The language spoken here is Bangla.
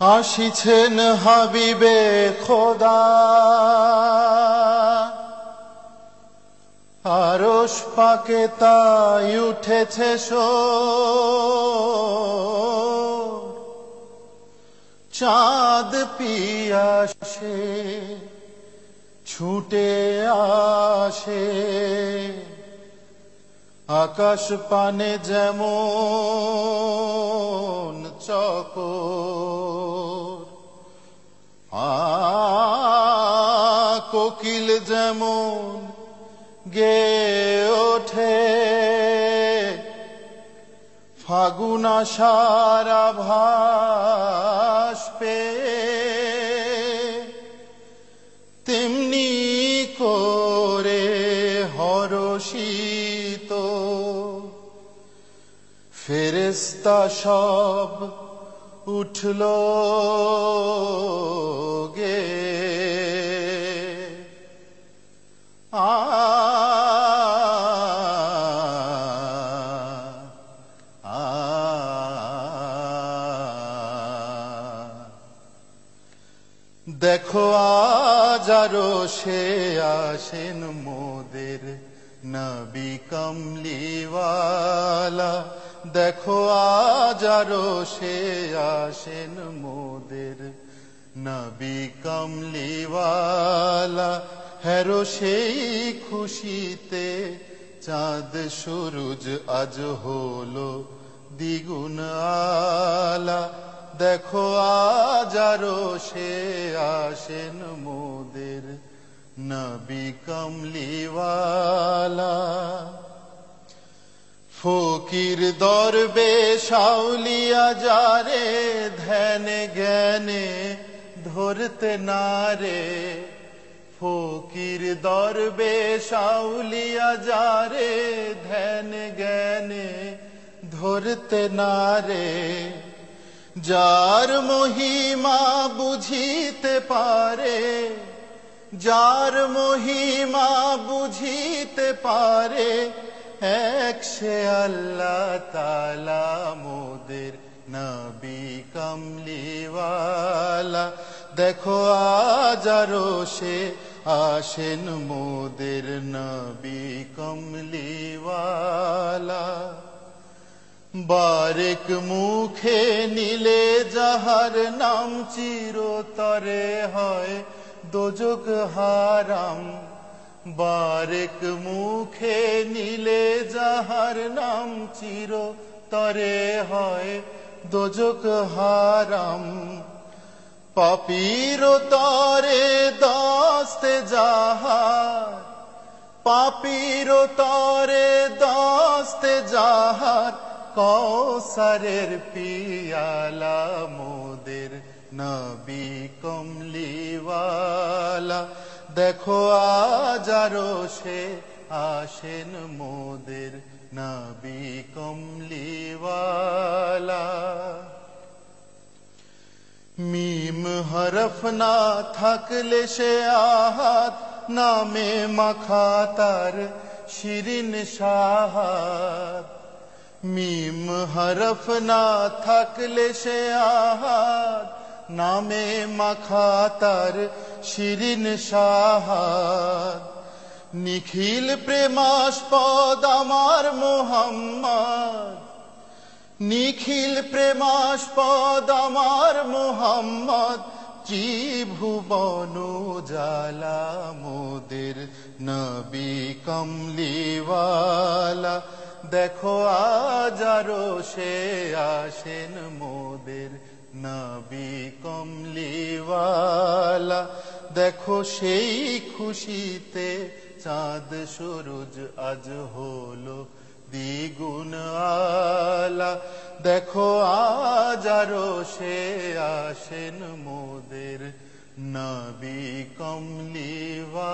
আসিছেন হাবিবে খোদা আরস পাকে তাই উঠেছে শোর। চাঁদ পিয়াসে ছুটে আসে আকাশ পানে যেমন চকর কোকিল যেমন গে ওঠে। ফাগুন সারা ভাস পে তেমনি করে হরষিত ফেরেস্তা সব উঠল। দেখো আজ আরও সে আসেন মোদের নবী কমলিওয়ালা। দেখো আজ আরও সে আসেন মোদের নবী কমলিওয়ালা। হেরো সেই খুশিতে চাঁদ সূরজ আজ হলো দ্বিগুণ আলা। দেখো আজারো সে আসেন মোদের নবী কমলিওয়ালা। ফকির দরবে শাউলিয়া যারে ধ্যানে জ্ঞানে ধরতে নারে। ফকির দরবে শাউলিয়া যারে ধ্যান জ্ঞানে ধরতে নারে। যার মহিমা বুঝিতে পারে, যার মহিমা বুঝিতে পারে, এক সে আল্লাহ তালা মোদের নবী কমলিওয়ালা। দেখো আজ আরও সে আসেন মোদের নবী কমলিওয়ালা। বারেক মুখে নিলে যাহার নাম চিরতরে হয়, দোজক হারাম। বারেক মুখে নিলে যাহার নাম চির তরে হয়, দোজক হারাম। পাপির তরে দস্তে যাহার, পাপির তরে দস্তে যাহার কৌসারের পিয়ালা মোদের নবী কমলিওয়ালা। দেখো আজ আরও সে আসেন মোদের নবী কমলিওয়ালা। মিম হরফ না থাকলে সে আহাত, নামে মাখা তার শিরিন সাহাত। মিম হরফ না থাকলে সে আহাত নামে মাখা তার শিরিন সাহাত নিখিল প্রেমাস্পদ আমার মোহাম্মদ নিখিল প্রেমাস্পদ আমার মোহাম্মদ ত্রিভুবন জালা মোদের নবী কমলিওয়ালা দেখো আজ আরও সে আসেন মোদের নবী কমলিওয়ালা। দেখো সেই খুশিতে চাঁদ সূরজ আজ হলো দ্বিগুণ আলা। দেখো আজ আরও সে আসেন মোদের নবী কমলিওয়ালা।